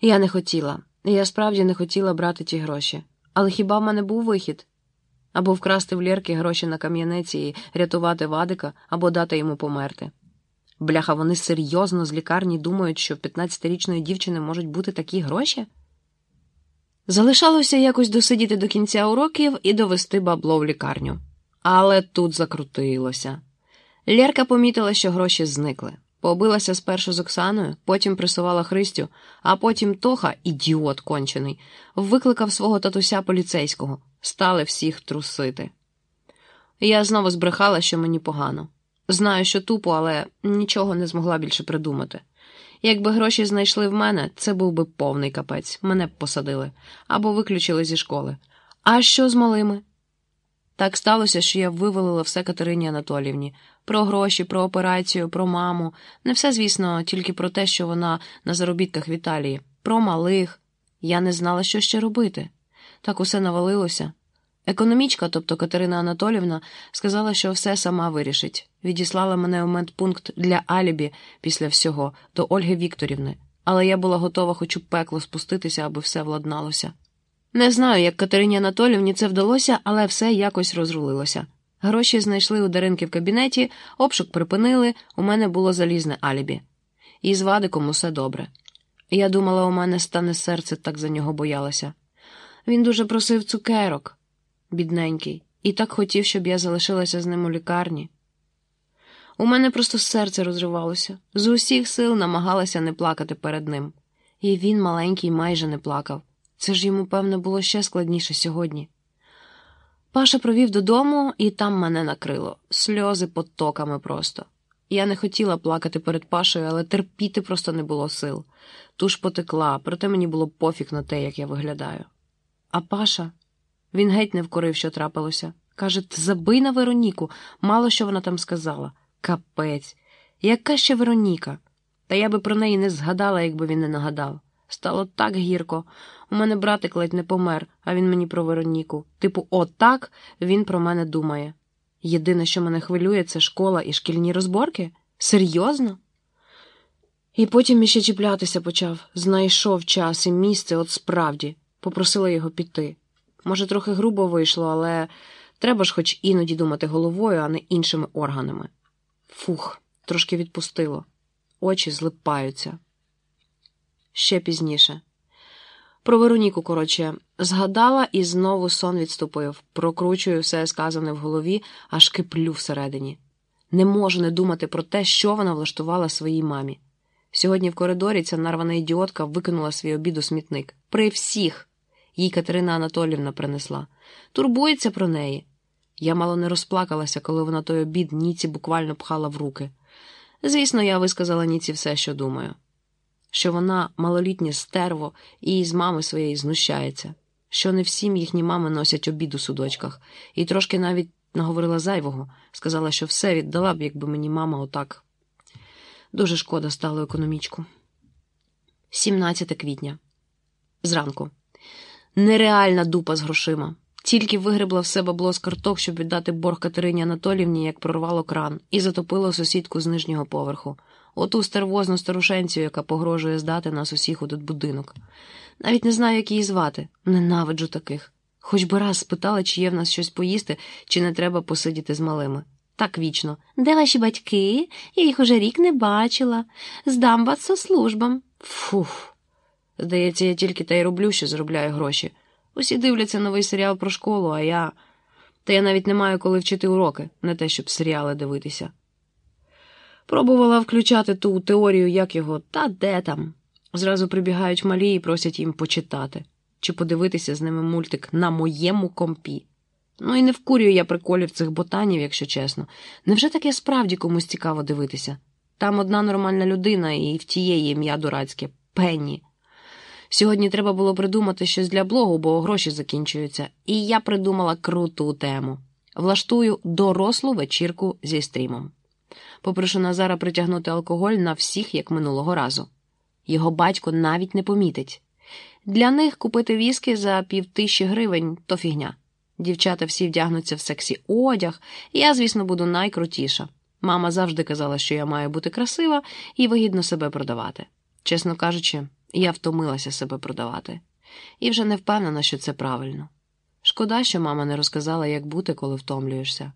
Я не хотіла, я справді не хотіла брати ті гроші. Але хіба в мене був вихід? Або вкрасти в Лєрки гроші на кам'янеці і рятувати Вадика, або дати йому померти. Бляха, вони серйозно з лікарні думають, що в 15-річної дівчини можуть бути такі гроші? Залишалося якось досидіти до кінця уроків і довести бабло в лікарню. Але тут закрутилося. Лєрка помітила, що гроші зникли. Побилася спершу з Оксаною, потім присувала Христю, а потім Тоха, ідіот кончений, викликав свого татуся поліцейського, стали всіх трусити. Я знову збрехала, що мені погано. Знаю, що тупо, але нічого не змогла більше придумати. Якби гроші знайшли в мене, це був би повний капець, мене б посадили або виключили зі школи. А що з малими? Так сталося, що я вивалила все Катерині Анатолівні про гроші, про операцію, про маму. Не все, звісно, тільки про те, що вона на заробітках в Італії, про малих. Я не знала, що ще робити. Так усе навалилося. Економічка, тобто Катерина Анатолівна, сказала, що все сама вирішить. Відіслала мене у медпункт для Алібі після всього до Ольги Вікторівни, але я була готова хоч у пекло спуститися, аби все владналося. Не знаю, як Катерині Анатолівні це вдалося, але все якось розрулилося. Гроші знайшли у Даринки в кабінеті, обшук припинили, у мене було залізне алібі. І з Вадиком усе добре. Я думала, у мене стане серце, так за нього боялася. Він дуже просив цукерок, бідненький, і так хотів, щоб я залишилася з ним у лікарні. У мене просто серце розривалося, з усіх сил намагалася не плакати перед ним. І він, маленький, майже не плакав. Це ж йому, певно, було ще складніше сьогодні. Паша провів додому, і там мене накрило сльози потоками просто. Я не хотіла плакати перед Пашею, але терпіти просто не було сил. Туж потекла, проте мені було пофіг на те, як я виглядаю. А Паша, він геть не вкорив, що трапилося. Каже, забий на Вероніку, мало що вона там сказала. Капець, яка ще Вероніка? Та я би про неї не згадала, якби він не нагадав. Стало так гірко. У мене братик ледь не помер, а він мені про Вероніку. Типу, отак він про мене думає. Єдине, що мене хвилює, це школа і шкільні розборки? Серйозно? І потім іще чіплятися почав. Знайшов час і місце, от справді, попросила його піти. Може, трохи грубо вийшло, але треба ж хоч іноді думати головою, а не іншими органами. Фух, трошки відпустило. Очі злипаються. Ще пізніше. Про Вероніку, коротше, згадала і знову сон відступив, прокручую все сказане в голові, аж киплю всередині. Не можу не думати про те, що вона влаштувала своїй мамі. Сьогодні в коридорі ця нарвана ідіотка викинула свій обід у смітник. При всіх їй Катерина Анатолівна принесла. Турбується про неї. Я мало не розплакалася, коли вона той обід Ніці буквально пхала в руки. Звісно, я висказала Ніці все, що думаю що вона малолітнє стерво і з мами своєї знущається, що не всім їхні мами носять обід у судочках, і трошки навіть наговорила зайвого, сказала, що все віддала б, якби мені мама отак. Дуже шкода стало економічку. 17 квітня. Зранку. Нереальна дупа з грошима. Тільки вигребла все бабло з карток, щоб віддати борг Катерині Анатолівні, як прорвало кран, і затопила сусідку з нижнього поверху оту стервозну старушенцю, яка погрожує здати нас усіх у тут будинок. Навіть не знаю, як її звати. Ненавиджу таких. Хоч би раз спитала, чи є в нас щось поїсти, чи не треба посидіти з малими. Так вічно. Де ваші батьки? Я їх уже рік не бачила. Здам вас сослужбам. Фух. Здається, я тільки та й роблю, що заробляю гроші. Усі дивляться новий серіал про школу, а я. Та я навіть не маю коли вчити уроки, не те, щоб серіали дивитися. Пробувала включати ту теорію, як його, та де там. Зразу прибігають малі і просять їм почитати чи подивитися з ними мультик на моєму компі. Ну і не вкурюю я приколів цих ботанів, якщо чесно. Невже таке справді комусь цікаво дивитися? Там одна нормальна людина, і в тієї ім'я дурацьке Пенні. Сьогодні треба було придумати щось для блогу, бо гроші закінчуються, і я придумала круту тему. Влаштую дорослу вечірку зі стрімом. Попрошу Назара притягнути алкоголь на всіх, як минулого разу. Його батько навіть не помітить. Для них купити віски за півтисячі гривень то фігня. Дівчата всі вдягнуться в сексі одяг, я, звісно, буду найкрутіша. Мама завжди казала, що я маю бути красива і вигідно себе продавати. Чесно кажучи, Я втомилася себе продавати, і вже не впевнена, що це правильно. Шкода, що мама не розказала, як бути, коли втомлюєшся.